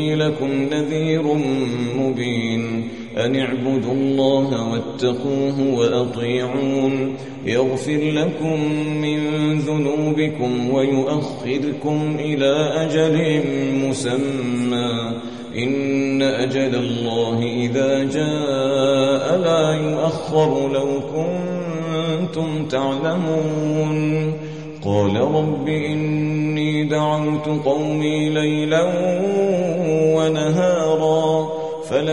إني لكم نذير مبين. أن اعبدوا الله واتقوه وأطيعون. يغفر لكم من ذنوبكم ويؤخركم إلى أجل مسمى. إن أجل الله إذا جاء لا يؤخر لو كنتم تعلمون. قال رب إني دعوت قومي ليلا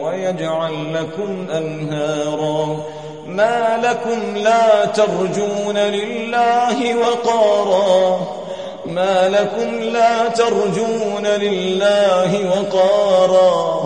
ويجعل لكم أنهارا ما لكم لا ترجون لله وقارا ما لكم لا ترجون لله وقارا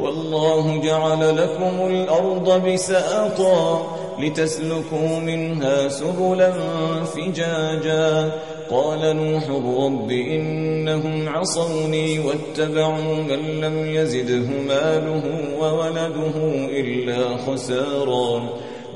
والله جعل لكم الأرض بساطا لتسلكوا منها سبلا فجاجا. قال نوح رب إنهم عصوني واتبعوا من لم يزده ماله وولده إلا خسارا.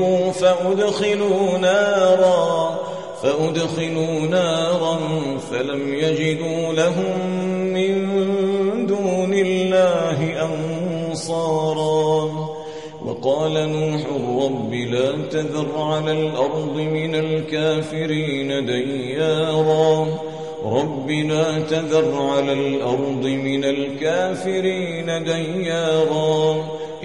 أغرقوا فأدخلوا نارا فأدخلوا نارا فلم يجدوا لهم من دون الله أنصارا. وقال نوح رب لا تذر على الأرض من الكافرين ديارا. رب لا تذر على الأرض من الكافرين ديارا.